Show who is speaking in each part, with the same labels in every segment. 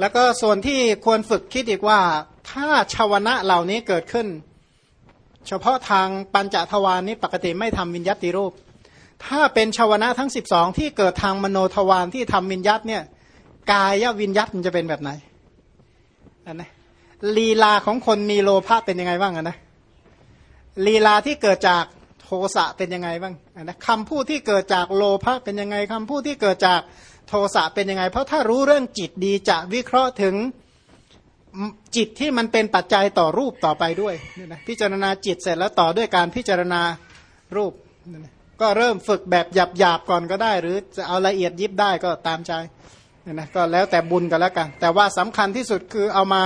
Speaker 1: แล้วก็ส่วนที่ควรฝึกคิดอีกว่า ถ้าชาวนะเหล่านี้เกิดขึ้น เฉพาะทางปัญจทวารนี้ปกติไม่ทำวิญญาติรูป ถ้าเป็นชาวนะทั้ง 12 ที่เกิดทางมโนทวารที่ทำวิญญาตเนี่ยกายวิญญาตมันจะเป็นแบบไหนอันนะลีลาของคนมีโลภะเป็นยังไงบ้างนะลีลาที่เกิดจากโทสะเป็นยังไงบ้างนะคำพูดที่เกิดจากโลภะเป็นยังไงคำพูดที่เกิดจากโทสะเป็นยังไง เพราะถ้ารู้เรื่องจิตดีจะวิเคราะห์ถึงจิตที่มันเป็นปัจจัยต่อรูปต่อไปด้วยนะพิจารณาจิตเสร็จแล้วต่อด้วยการพิจารณารูปก็เริ่มฝึกแบบหยาบๆก่อนก็ได้ หรือจะเอาละเอียดยิบได้ก็ตามใจนะก็แล้วแต่บุญกันแล้วกัน แต่ว่าสำคัญที่สุดคือเอามา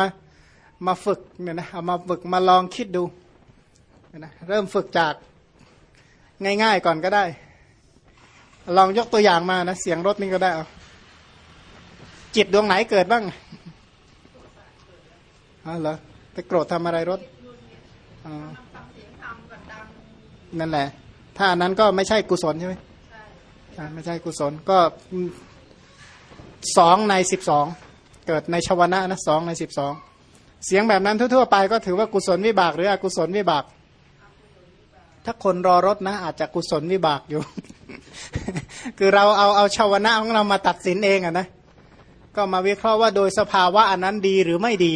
Speaker 1: มาฝึกเนี่ยนะเอามาฝึกมาลองคิดดูนะเริ่มฝึกจากง่ายๆก่อนก็ได้ ลองยกตัวอย่างมานะ เสียงรถนี่ก็ได้เอาจิตดวงไหนเกิดบ้างอ๋อเหรอไปโกรธทำอะไรรถอ๋อนั่นแหละ ถ้าอันนั้นก็ไม่ใช่กุศลใช่ไหมใช่ไม่ใช่กุศลก็สองในสิบสองเกิดในชวนะนะสองในสิบสองเสียงแบบนั้นทั่วๆไปก็ถือว่ากุศลวิบาก หรืออกุศลวิบาก ถ้าคนรอรถนะ อาจจะกุศลวิบากอยู่ คือเราเอาเอาชาวนะของเรามาตัดสินเองอะนะ ก็มาวิเคราะห์ว่าโดยสภาวะอันนั้นดีหรือไม่ดี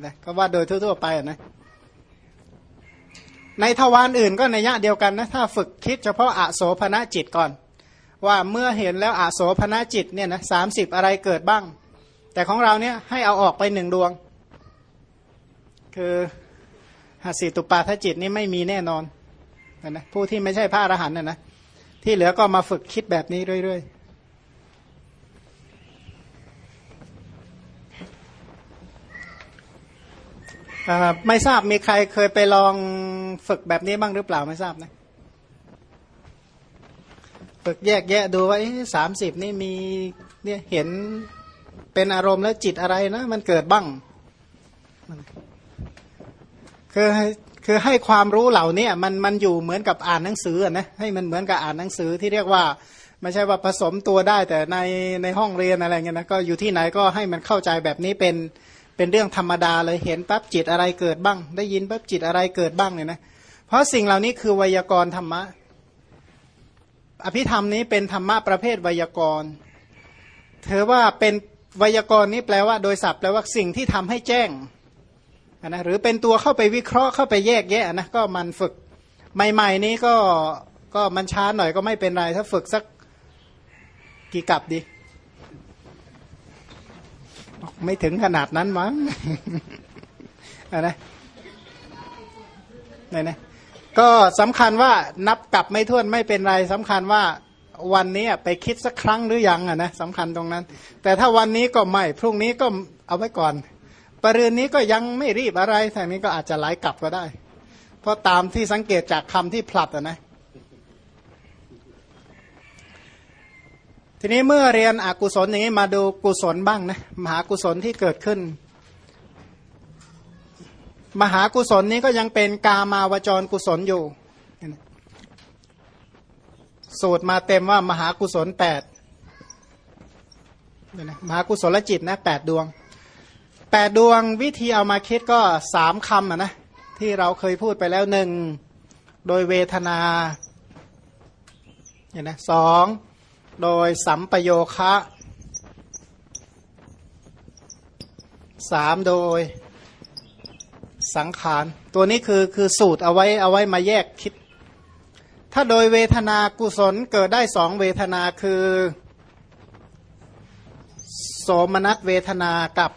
Speaker 1: นะก็ว่าโดยทั่วๆไปอะนะ ในทวารอื่นก็ในยะเดียวกันนะ ถ้าฝึกคิดเฉพาะอโสภณจิตก่อน ว่าเมื่อเห็นแล้วอโสภณจิตเนี่ยนะสามสิบอะไรเกิดบ้าง แต่ของเราเนี่ยให้เอาออกไปหนึ่งดวง คือหาสีตุปาทจิตนี่ไม่มีแน่นอน นะผู้ที่ไม่ใช่พระอรหันต์นะนะที่เหลือก็มาฝึกคิดแบบนี้เรื่อยๆไม่ทราบมีใครเคยไปลองฝึกแบบนี้บ้างหรือเปล่าไม่ทราบนะฝึกแยกแยะดูว่าสามสิบนี่มีเนี่ยเห็นเป็นอารมณ์แล้วจิตอะไรนะ มันเกิดบ้าง คือ คือให้ความรู้เหล่านี้มันมันอยู่เหมือนกับอ่านหนังสือนะให้มันเหมือนกับอ่านหนังสือที่เรียกว่าไม่ใช่ว่าผสมตัวได้แต่ในในห้องเรียนอะไรเงี้ยนะก็อยู่ที่ไหนก็ให้มันเข้าใจแบบนี้เป็นเป็นเรื่องธรรมดาเลยเห็นปั๊บจิตอะไรเกิดบ้าง ได้ยินปั๊บจิตอะไรเกิดบ้างเนี่ยนะเพราะสิ่งเหล่านี้คือไวยากรณ์ธรรมะ อภิธรรมนี้เป็นธรรมะประเภทไวยากรณ์เธอว่าเป็นไวยากรณ์นี้แปลว่าโดยศัพท์แปลว่าสิ่งที่ทำให้แจ้ง นะหรือเป็นตัวเข้าไปวิเคราะห์เข้าไปแยกแยะนะก็มันฝึกใหม่ ๆ นี้ก็ก็มันช้าหน่อยก็ไม่เป็นไร ถ้าฝึกสักกี่กับดี ไม่ถึงขนาดนั้นมั้งนะนะไหนนะก็สำคัญว่านับกลับไม่ท้วนไม่เป็นไรสำคัญว่าวันนี้ไปคิดสักครั้งหรือยังอะนะสำคัญตรงนั้น แต่ถ้าวันนี้ก็ไม่ พรุ่งนี้ก็เอาไว้ก่อน ปรืนนี้ก็ยังไม่รีบอะไรทางนี้ก็อาจจะไหลกลับก็ได้ เพราะตามที่สังเกตจากคำที่ผลัดนะทีนี้เมื่อเรียนอกุศลอย่างนี้มาดูกุศลบ้างนะมหากุศลที่เกิดขึ้น มหากุศลนี้ก็ยังเป็นกามาวจรกุศลอยู่ สูตรมาเต็มว่ามหากุศลแปดมหากุศลจิตนะแปดดวง แปดดวงวิธีเอามาคิดก็สามคำนะที่เราเคยพูดไปแล้วหนึ่งโดยเวทนาเห็นไหมสองโดยสัมปโยคะสามโดยสังขาร ตัวนี้คือคือสูตรเอาไว้เอาไว้มาแยกคิด ถ้าโดยเวทนากุศลเกิดได้สองเวทนาคือ โสมนัสเวทนากับ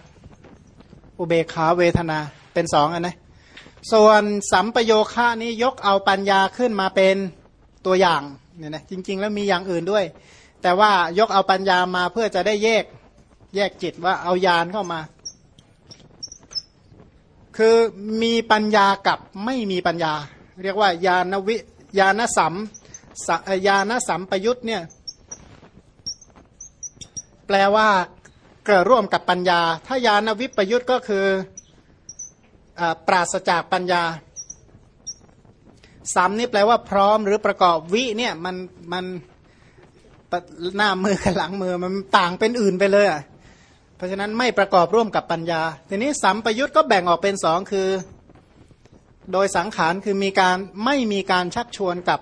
Speaker 1: อุเบกขาเวทนาเป็นสองอันนะส่วนสัมปโยคะนี้ยกเอาปัญญาขึ้นมาเป็นตัวอย่างเนี่ยนะจริง ๆ แล้วมีอย่างอื่นด้วย แต่ว่ายกเอาปัญญามาเพื่อจะได้แยกแยกจิตว่าเอายานเข้ามา คือมีปัญญากับไม่มีปัญญา เรียกว่ายานวิยานสัมยานสัมปยุตเนี่ยแปลว่า เกิดร่วมกับปัญญา ถ้ายานวิปยุตก็คืออปราศจากปัญญาสามนี่แปลว่าพร้อมหรือประกอบวิเนี่ยมันมันหน้ามือกับหลังมือมันต่างเป็นอื่นไปเลยอะราะฉะนั้นไม่ประกอบร่วมกับปัญญา ทีนี้สัมปยุตก็แบ่งออกเป็นสองคือ โดยสังขารคือมีการไม่มีการชักชวนกับ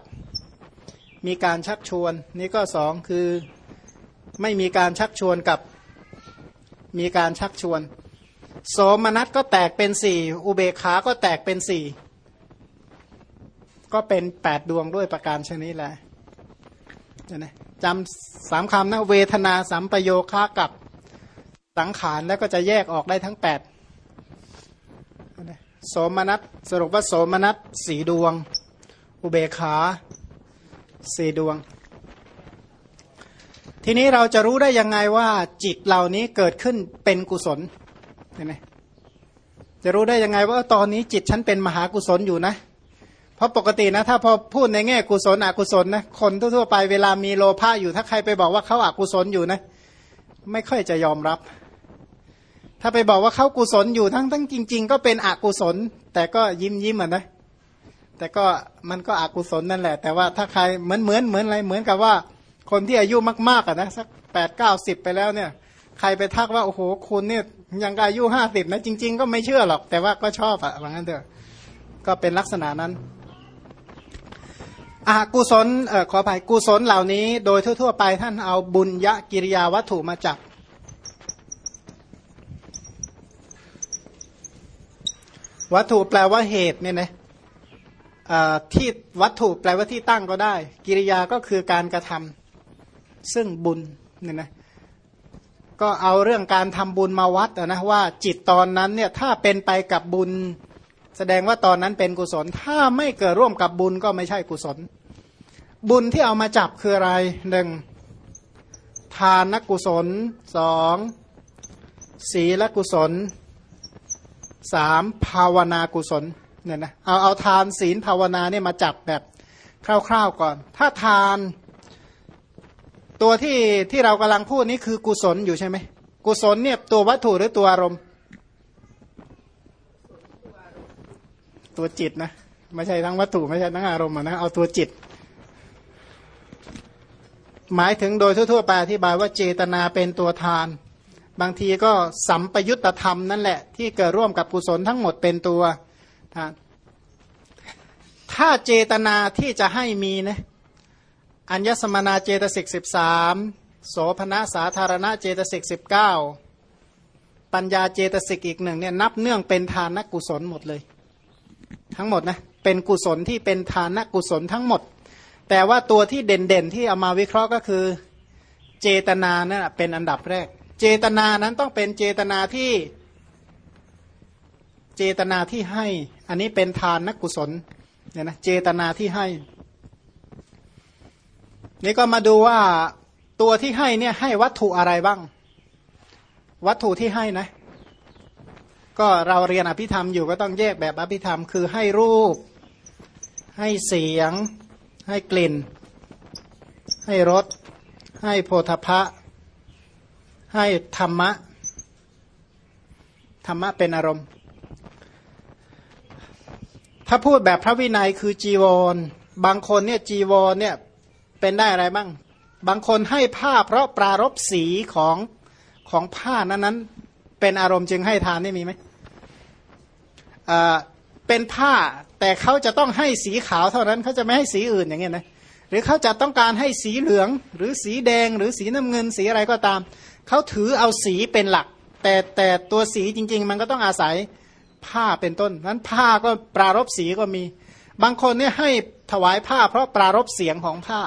Speaker 1: มีการชักชวน นี่ก็สองคือไม่มีการชักชวนกับ มีการชักชวน โสมนัสก็แตกเป็นสี่อุเบขาก็แตกเป็นสี่ก็เป็นแปดดวงด้วยประการชนิดแหละจำสามคำนะเวทนาสัมปโยคะกับสังขารแล้วก็จะแยกออกได้ทั้งแปดโสมนัสสรุปว่าโสมนัสสี่ดวง อุเบขาสี่ดวง ทีนี้เราจะรู้ได้ยังไงว่าจิตเหล่านี้เกิดขึ้นเป็นกุศลเห็นไหมจะรู้ได้ยังไงว่าตอนนี้จิตฉันเป็นมหากุศลอยู่นะ เพราะปกตินะ ถ้าพอพูดในแง่กุศลอกุศลนะคนทั่วไปเวลามีโลภะอยู่ถ้าใครไปบอกว่าเขาอากุศลอยู่นะ ไม่ค่อยจะยอมรับ ถ้าไปบอกว่าเขากุศลอยู่ทั้งทั้งจริง ๆ ก็เป็นอกุศล แต่ก็ยิ้มยิ้มอะนะแต่ก็มันก็อกุศลนั่นแหละ แต่ว่าถ้าใครเหมือนเหมือนเหมือนอะไรเหมือนกับว่า คนที่อายุมากๆอะนะสักแปดเก้าสิบไปแล้วเนี่ย ใครไปทักว่า โอ้โห คุณเนี่ยยังอายุห้าสิบนะจริง ๆ ก็ไม่เชื่อหรอก แต่ว่าก็ชอบอะว่างั้นเถอะก็เป็นลักษณะนั้นอากุศลเอ่อขออภัยกุศลเหล่านี้ โดยทั่ว ๆ ไปท่านเอาบุญยะกิริยาวัตถุมาจับวัตถุแปลว่าเหตุเนี่ยนะที่วัตถุแปลว่าที่ตั้งก็ได้ กิริยาก็คือการกระทำ ซึ่งบุญเนี่ยนะก็เอาเรื่องการทำบุญมาวัดนะว่าจิตตอนนั้นเนี่ยถ้าเป็นไปกับบุญ แสดงว่าตอนนั้นเป็นกุศล ถ้าไม่เกิดร่วมกับบุญก็ไม่ใช่กุศล บุญที่เอามาจับคืออะไรหนึ่งทานนกุศลสองศีลกุศลสามภาวนากุศลเนี่ยนะเอาเอาทานศีลภาวนาเนี่ยมาจับแบบคร่าวๆก่อน ถ้าทาน ตัวที่ที่เรากำลังพูดนี้คือกุศลอยู่ใช่ไหมกุศลเนี่ยตัววัตถุหรือตัวอารมณ์ ตัวจิตนะไม่ใช่ทั้งวัตถุไม่ใช่ทั้งอารมณ์นะเอาตัวจิต หมายถึงโดยทั่วๆไปอธิบายว่าเจตนาเป็นตัวทาน บางทีก็สัมปยุตธรรมนั่นแหละ ที่เกิดร่วมกับกุศลทั้งหมดเป็นตัวถ้าเจตนาที่จะให้มีนะ อัญญสมนาเจตสิกสิบสามโสภณะสาธารณะเจตสิกสิบเก้าปัญญาเจตสิกอีกหนึ่งเนี่ยนับเนื่องเป็นทานกุศลหมดเลย ทั้งหมดนะเป็นกุศลที่เป็นทานกุศลทั้งหมด แต่ว่าตัวที่เด่นๆที่เอามาวิเคราะห์ก็คือเจตนานะ่ะเป็นอันดับแรก เจตนานั้นต้องเป็นเจตนาที่เจตนาที่ให้ อันนี้เป็นทานนักกุศลเนี่ยนะเจตนาที่ให้ นี่ก็มาดูว่าตัวที่ให้เนี่ยให้วัตถุอะไรบ้าง วัตถุที่ให้นะ ก็เราเรียนอภิธรรมอยู่ก็ต้องแยกแบบอภิธรรม คือให้รูป ให้เสียง ให้กลิ่น ให้รส ให้โพธพะ ให้ธรรมะ ธรรมะเป็นอารมณ์ ถ้าพูดแบบพระวินัยคือจีวร บางคนเนี่ยจีวรเนี่ย เป็นได้อะไรบ้าง บางคนให้ผ้าเพราะปรารบสีของของผ้านั้นนั้นเป็นอารมณ์จึงให้ทานนี่มีไหมเป็นผ้าแต่เขาจะต้องให้สีขาวเท่านั้นเขาจะไม่ให้สีอื่นอย่างเงี้ยนะหรือเขาจะต้องการให้สีเหลือง หรือสีแดงหรือสีน้ำเงินสีอะไรก็ตาม เขาถือเอาสีเป็นหลัก แต่แต่ตัวสีจริง ๆ มันก็ต้องอาศัยผ้าเป็นต้นนั้นผ้าก็ปรารบสีก็มี บางคนเนี่ยให้ถวายผ้าเพราะปรารบเสียงของผ้า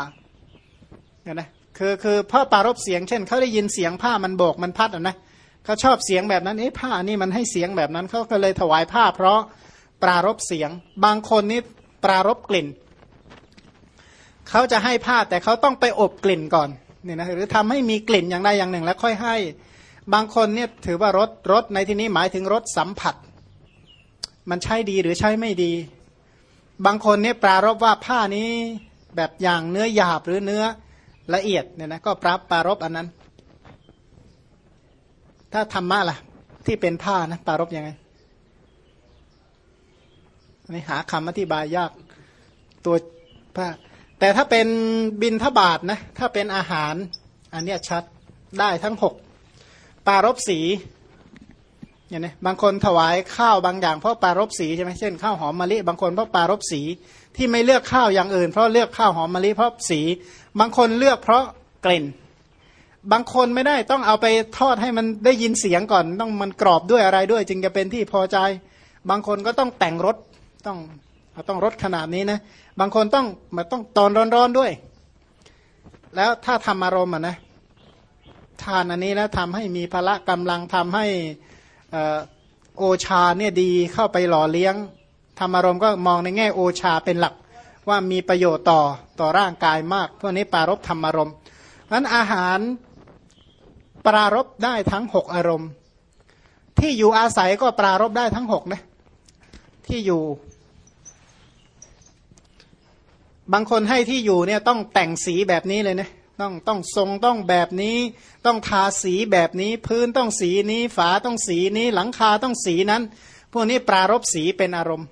Speaker 1: เนี่ยนะคือคือพราะปารบเสียงเช่นเขาได้ยินเสียงผ้ามันโบกมันพัดอะนะเขาชอบเสียงแบบนั้นเอ๊ะผ้านี่มันให้เสียงแบบนั้นเขาก็เลยถวายผ้า เพราะปรารบเสียง บางคนนี่ปรารบกลิ่นเขาจะให้ผ้าแต่เขาต้องไปอบกลิ่นก่อนเนี่ยนะหรือทำให้มีกลิ่นอย่างใดอย่างหนึ่ง แล้วค่อยให้ บางคนเนี่ยถือว่ารสรสในที่นี้หมายถึงรสสัมผัส มันใช่ดีหรือใช่ไม่ดี บางคนเนี่ยปรารบว่าผ้านี้แบบอย่างเนื้อหยาบหรือเนื้อ ละเอียดเนี่ยนะก็ปรับปรารบอันนั้น ถ้าธรรมะล่ะ ที่เป็นผ้านะปรารบยังไงอันนี้หาคำอธิบายยากตัวผ้าแต่ถ้าเป็นบินทบาทนะถ้าเป็นอาหาร อันเนี้ยชัดได้ทั้งหกปารบสีเนี่ยนะบางคนถวายข้าวบางอย่างเพราะปารบสีใช่ไหมเช่นข้าวหอมมะลิบางคนเพราะปารบสีที่ไม่เลือกข้าวอย่างอื่น เพราะเลือกข้าวหอมมะลิเพราะสี บางคนเลือกเพราะกลิ่น บางคนไม่ได้ต้องเอาไปทอดให้มันได้ยินเสียงก่อนต้องมันกรอบด้วยอะไรด้วย จึงจะเป็นที่พอใจ บางคนก็ต้องแต่งรสต้องต้องรสขนาดนี้นะ บางคนต้องมาต้องตอนร้อนๆด้วย แล้วถ้าทำอารมณ์อะนะทานอันนี้แล้วทำให้มีพละกำลังทำให้โอชาเนี่ยดีเข้าไปหล่อเลี้ยงธรรมารมณ์ก็มองในแง่โอชาเป็นหลัก ว่ามีประโยชน์ต่อต่อร่างกายมาก พวกนี้ปารบธรรมารมนั้นอาหารปรารบได้ทั้งหกอารมณ์ ที่อยู่อาศัยก็ปรารบได้ทั้งหกนะที่อยู่ บางคนให้ที่อยู่เนี่ยต้องแต่งสีแบบนี้เลยนะต้องต้องทรงต้องแบบนี้ ต้องทาสีแบบนี้ พื้นต้องสีนี้ ฝาต้องสีนี้ หลังคาต้องสีนั้น พวกนี้ปรารบสีเป็นอารมณ์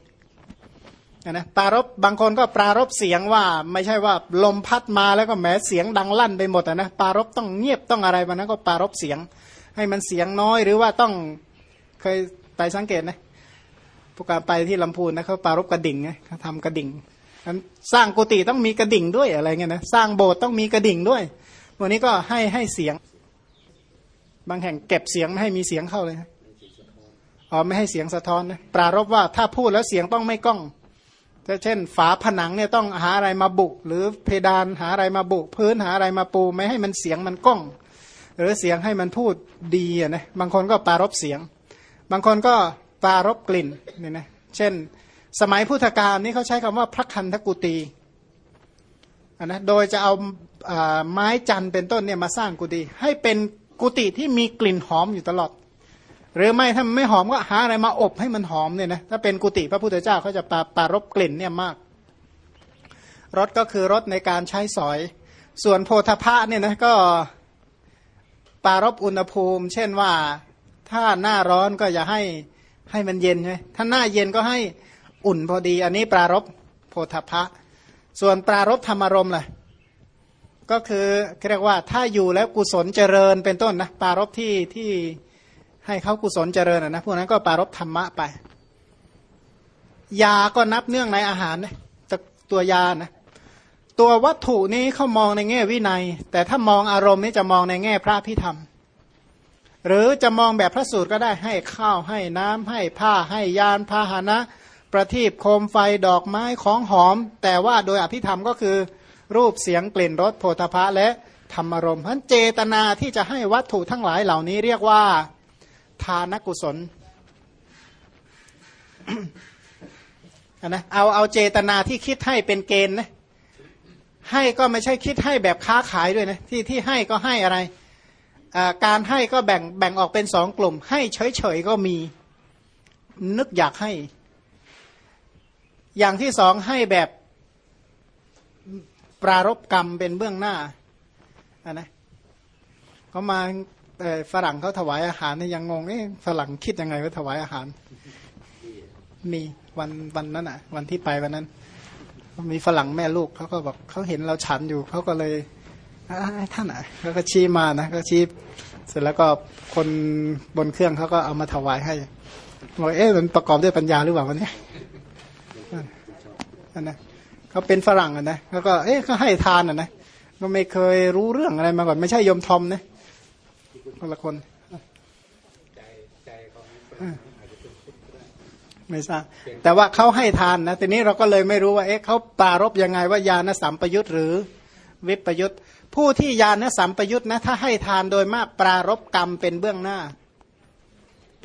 Speaker 1: นะปรารบบางคนก็ปรารบเสียงว่า ไม่ใช่ว่าลมพัดมาแล้วก็แหมเสียงดังลั่นไปหมดนะปรารบต้องเงียบต้องอะไรมันนั้นก็ปรารบเสียง ให้มันเสียงน้อยหรือว่าต้องเคยไปสังเกตนะพวกการไปที่ลำพูนนะเขาปรารบกระดิ่งไงเขาทำกระดิ่งสร้างกุฏิต้องมีกระดิ่งด้วยอะไรเงี้ยนะสร้างโบสถ์ต้องมีกระดิ่งด้วยวันนี้ก็ให้ให้เสียง บางแห่งเก็บเสียงไม่ให้มีเสียงเข้าเลยอ๋อไม่ให้เสียงสะท้อนนะปรารบว่าถ้าพูดแล้วเสียงต้องไม่ก้อง เช่น ฝาผนังเนี่ยต้องหาอะไรมาบุ หรือเพดานหาอะไรมาบุ พื้นหาอะไรมาปู ไม่ให้มันเสียงมันก้อง หรือเสียงให้มันพูดดีนะบางคนก็ปรารบเสียง บางคนก็ปรารบกลิ่นเนี่ยนะเช่น สมัยพุทธกาลนี่เขาใช้คำว่าพระคันธกุตีนะโดยจะเอาไม้จันเป็นต้นเนี่ยมาสร้างกุฏิให้เป็นกุฏิที่มีกลิ่นหอมอยู่ตลอด หรือไม่ถ้าไม่หอมก็หาอะไรมาอบให้มันหอมเนี่ยนะถ้าเป็นกุฏิพระพุทธเจ้าเขาจะปาปารบกลิ่นเนี่ยมากรสก็คือรสในการใช้สอย ส่วนโพธพะเนี่ยนะก็ปารบอุณหภูมิ เช่นว่าถ้าหน้าร้อนก็อย่าให้ให้มันเย็นใช่ไหมถ้าหน้าเย็นก็ให้อุ่นพอดี อันนี้ปรารบโพธพะ ส่วนปรารบธรรมารมณ์ล่ะก็คือเรียกว่าถ้าอยู่แล้วกุศลเจริญเป็นต้นนะปารบที่ที่ ให้เขากุศลเจริญนะพวกนั้นก็ปารบธรรมะไป ยาก็นับเนื่องในอาหารนะตัวยานะตัววัตถุนี้เขามองในแง่วินัย แต่ถ้ามองอารมณ์นี่จะมองในแง่พระพิธรรม หรือจะมองแบบพระสูตรก็ได้ให้ข้าวให้น้ำให้ผ้าให้ยานพาหนะ ประทีปโคมไฟดอกไม้ของหอม แต่ว่าโดยอภิธรรมก็คือ รูปเสียงกลิ่นรสโพธพะและธรรมรมเพราะเจตนาที่จะให้วัตถุทั้งหลายเหล่านี้เรียกว่า ทานกุศลนะเอาเอาเจตนาที่คิดให้เป็นเกณฑ์นะให้ก็ไม่ใช่คิดให้แบบค้าขายด้วยนะที่ที่ให้ก็ให้อะไร การให้ก็แบ่งแบ่งออกเป็นสองกลุ่ม ให้เฉยๆก็มี นึกอยากให้ อย่างที่สองให้แบบปรารบกรรมเป็นเบื้องหน้าอันนะเขามา ฝรั่งเขาถวายอาหารนี่ยังงงเอ๊ะฝรั่งคิดยังไงว่าถวายอาหาร มีวันวันนั้นอะ วันที่ไปวันนั้น มีฝรั่งแม่ลูกเขาก็บอกเขาเห็นเราฉันอยู่เขาก็เลยท่านอะเขาก็ชี้มานะก็ชี้เสร็จแล้วก็คนบนเครื่องเขาก็เอามาถวายให้บอกเอ๊ะมันประกอบด้วยปัญญาหรือเปล่าวันนี้นะเขาเป็นฝรั่งอะนะแล้วก็เอ๊ะเขาให้ทานอะนะก็ไม่เคยรู้เรื่องอะไรมาก่อนไม่ใช่ยมทอมนะ คนละคนไม่ทราบแต่ว่าเขาให้ทานนะทีนี้เราก็เลยไม่รู้ว่าเอ๊ะเขาปารบยังไงว่ายาณสัมปยุตหรือวิปยุตผู้ที่ยาณสัมปยุตนะถ้าให้ทานโดยมากปรารบกรรมเป็นเบื้องหน้า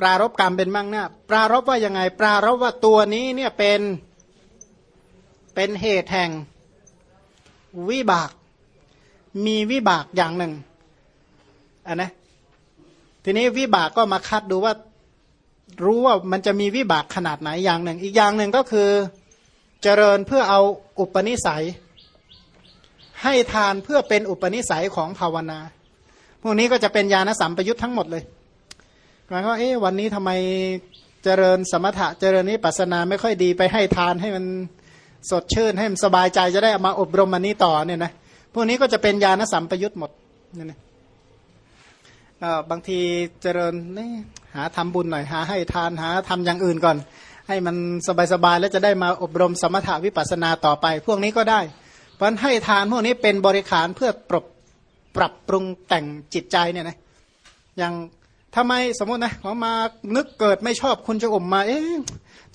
Speaker 1: ปรารบกรรมเป็นเบื้องหน้า ปรารบว่ายังไง ปรารบว่าตัวนี้เนี่ยเป็นเป็นเหตุแห่งวิบาก มีวิบากอย่างหนึ่งอันนะ ทีนี้วิบากก็มาคัดดูว่า รู้ว่ามันจะมีวิบากขนาดไหนอย่างหนึ่ง อีกอย่างหนึ่งก็คือเจริญเพื่อเอาอุปนิสัย ให้ทานเพื่อเป็นอุปนิสัยของภาวนา พวกนี้ก็จะเป็นญาณสัมปยุทธ์ทั้งหมดเลยหมายว่าเอ๊ะวันนี้ทำไมเจริญสมถะเจริญนี้ปัสนาไม่ค่อยดีไปให้ทานให้มันสดชื่นให้มันสบายใจจะได้มาอบรมมันนี้ต่อเนี่ยนะพวกนี้ก็จะเป็นญาณสัมปยุตหมดนี่นะ ก็บางทีเจริญนี่หาทำบุญหน่อยหาให้ทานหาทำอย่างอื่นก่อน ให้มันสบายๆแล้วจะได้มาอบรมสมถาวิปัสสนาต่อไป พวกนี้ก็ได้ เพราะให้ทานพวกนี้เป็นบริขารเพื่อปรับปรับปรุงแต่งจิตใจเนี่ยนะอย่างทำไมสมมตินะเขามานึกเกิดไม่ชอบคุณจะอมมา เอ๊ะ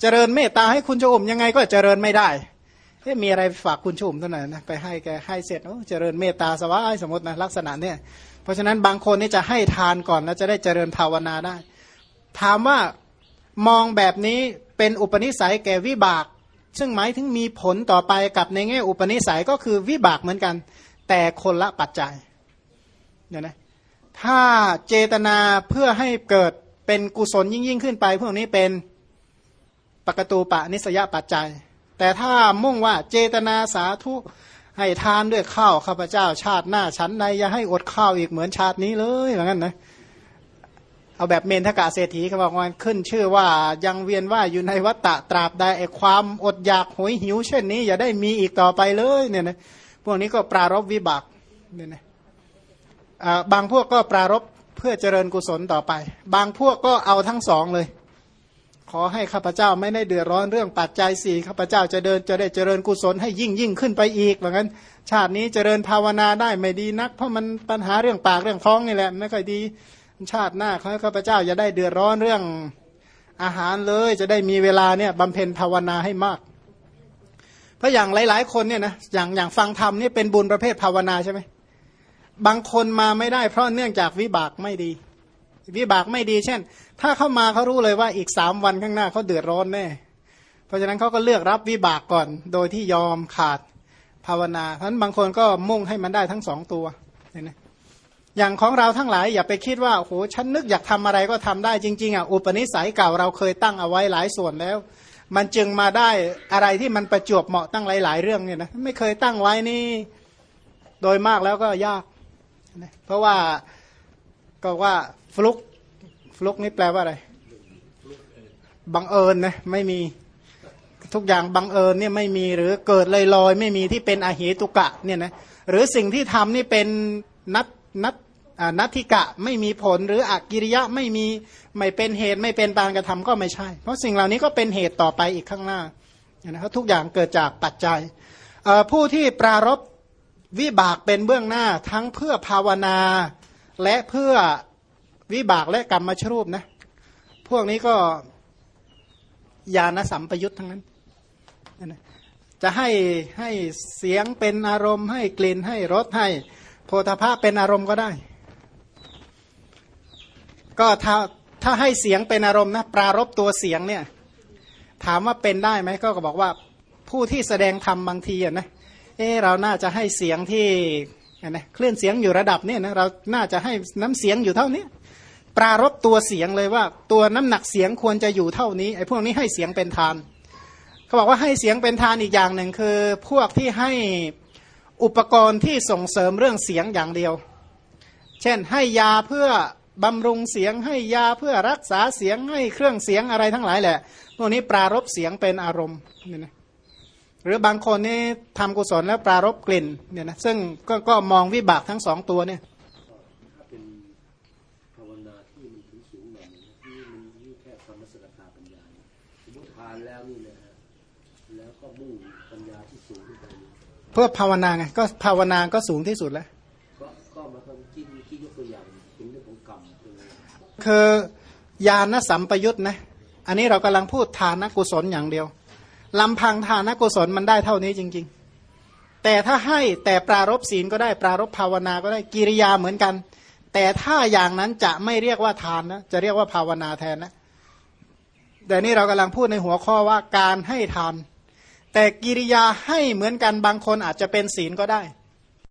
Speaker 1: เจริญเมตตาให้คุณจะอมยังไงก็เจริญไม่ได้เอ๊ะมีอะไรฝากคุณชุมเท่านั้นนะไปให้แกให้เสร็จโอ้เจริญเมตตาสวายสมมตินะลักษณะเนี่ย เพราะฉะนั้นบางคนนี่จะให้ทานก่อนแล้วจะได้เจริญภาวนาได้ ถามว่ามองแบบนี้เป็นอุปนิสัยแก่วิบาก ซึ่งหมายถึงมีผลต่อไปกับในแง่อุปนิสัยก็คือวิบากเหมือนกัน แต่คนละปัจจัยเนี่ยนะถ้าเจตนาเพื่อให้เกิดเป็นกุศลยิ่งยิ่งขึ้นไป พวกนี้เป็นปกตูปะนิสยปัจจัย แต่ถ้ามุ่งว่าเจตนาสาธุ ให้ทานด้วยข้าวข้าพเจ้าชาติหน้าชั้นในอย่าให้อดข้าวอีกเหมือนชาตินี้เลยอย่างนั้นนะเอาแบบเมนทกะเศรษฐีเขาบอกว่าขึ้นชื่อว่ายังเวียนว่าอยู่ในวัฏฏะตราบใดไอ้ความอดอยากหวยหิว เช่นนี้ อย่าได้มีอีกต่อไปเลยเนี่ยนะพวกนี้ก็ปรารบวิบากเนี่ยนะบางพวกก็ปรารบเพื่อเจริญกุศลต่อไป บางพวกก็เอาทั้งสองเลย ขอให้ข้าพเจ้าไม่ได้เดือดร้อนเรื่องปัจจัยสี่ข้าพเจ้าจะเดินจะได้เจริญกุศลให้ยิ่งยิ่งขึ้นไปอีกเหมือนกันชาตินี้เจริญภาวนาได้ไม่ดีนัก เพราะมันปัญหาเรื่องปากเรื่องท้องนี่แหละไม่ค่อยดีชาติหน้าขอให้ข้าพเจ้าจะได้เดือดร้อนเรื่องอาหารเลย จะได้มีเวลาเนี่ยบำเพ็ญภาวนาให้มาก เพราะอย่างหลาย ๆ คนเนี่ยนะอย่างอย่างฟังธรรมนี่เป็นบุญประเภทภาวนาใช่ไหมบางคนมาไม่ได้เพราะเนื่องจากวิบากไม่ดี วิบากไม่ดี เช่น ถ้าเข้ามาเขารู้เลยว่าอีกสามวันข้างหน้าเขาเดือดร้อนแน่เพราะฉะนั้นเขาก็เลือกรับวิบากก่อน โดยที่ยอมขาดภาวนาเพราะฉะนั้นบางคนก็มุ่งให้มันได้ทั้งสองตัวเห็นไหมอย่างของเราทั้งหลายอย่าไปคิดว่าโอ้โหฉันนึกอยากทำอะไรก็ทำได้จริงๆอะอุปนิสัยเก่าเราเคยตั้งเอาไว้หลายส่วนแล้ว มันจึงมาได้อะไรที่มันประจวบเหมาะตั้งหลาย ๆ เรื่องเนี่ยนะไม่เคยตั้งไว้นี่โดยมากแล้วก็ยาก เพราะว่าก็ว่า ฟลุกฟลุกนี่แปลว่าอะไร บังเอิญนะไม่มีทุกอย่างบังเอิญเนี่ยไม่มีหรือเกิดลอยลอยไม่มีที่เป็นอาหิตุกะเนี่ยนะหรือสิ่งที่ทำนี่เป็นนัดนัดนัตถิกะไม่มีผลหรืออกิริยะไม่มีไม่เป็นเหตุไม่เป็นปานกระทำก็ไม่ใช่ เพราะสิ่งเหล่านี้ก็เป็นเหตุต่อไปอีกข้างหน้านะครับทุกอย่างเกิดจากปัจจัย ผู้ที่ปรารบวิบากเป็นเบื้องหน้าทั้งเพื่อภาวนา และเพื่อ วิบากและกรรมชรูปนะ พวกนี้ก็ญาณสัมปยุตทั้งนั้นจะให้ให้เสียงเป็นอารมณ์ ให้กลิ่นให้รสให้โพธาภาพเป็นอารมณ์ก็ได้ ก็ถ้าถ้าให้เสียงเป็นอารมณ์นะปรารบตัวเสียงเนี่ย ถามว่าเป็นได้ไหมก็บอกว่าผู้ที่แสดงธรรมบางทีอะนะเออเราน่าจะให้เสียงที่ นะคลื่นเสียงอยู่ระดับนี้นะเราน่าจะให้น้ำเสียงอยู่เท่านี้ปรารบตัวเสียงเลยว่าตัวน้ำหนักเสียงควรจะอยู่เท่านี้ไอ้พวกนี้ให้เสียงเป็นทาน เขาบอกว่าให้เสียงเป็นทานอีกอย่างหนึ่งคือ พวกที่ให้อุปกรณ์ที่ส่งเสริมเรื่องเสียงอย่างเดียว เช่นให้ยาเพื่อบำรุงเสียงให้ยาเพื่อรักษาเสียงให้เครื่องเสียงอะไรทั้งหลายแหละพวกนี้ปรารบเสียงเป็นอารมณ์นี่นะ หรือบางคนนี่ทำกุศลแล้วปรารบกลิ่นเนี่ยนะซึ่งก็ก็มองวิบากทั้งสองตัวเนี่ยถ้าเป็นภาวนาที่มันถึงสูงหน่อยที่มันนี่แค่ธรรมสกตาปัญญาสมมติทานแล้วนี่นะฮะแล้วก็มุ่งปัญญาที่สูงขึ้นไปเพื่อภาวนาไงก็ภาวนาก็สูงที่สุดแล้ว ก็ก็มาทำที่ที่ยกตัวอย่างเป็นเรื่องของกรรมคือญาณสัมปยุตนะ อันนี้เรากำลังพูดทานกุศลอย่างเดียว ลำพังทานกุศลมันได้เท่านี้จริง ๆ แต่ถ้าให้แต่ปรารบศีลก็ได้ปรารบภาวนาก็ได้กิริยาเหมือนกัน แต่ถ้าอย่างนั้นจะไม่เรียกว่าทานนะจะเรียกว่าภาวนาแทนนะแต่นี่เรากำลังพูดในหัวข้อว่าการให้ทาน แต่กิริยาให้เหมือนกันบางคนอาจจะเป็นศีลก็ได้